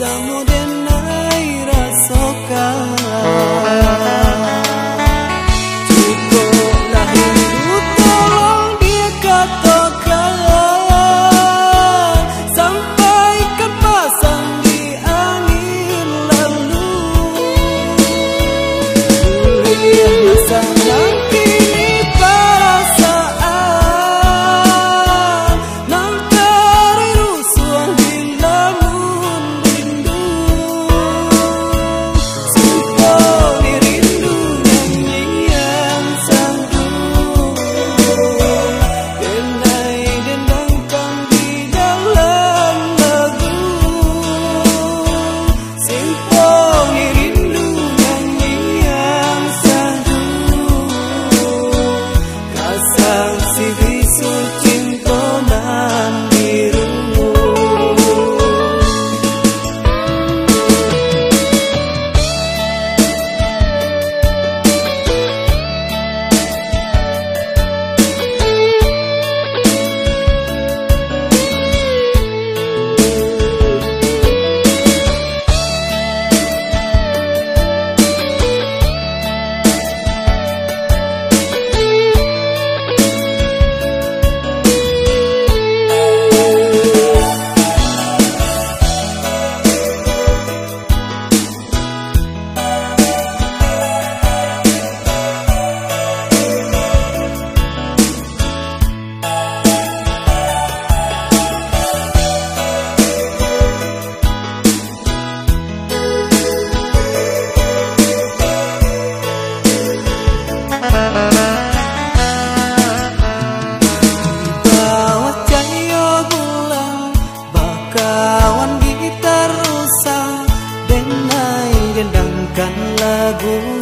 散落的。不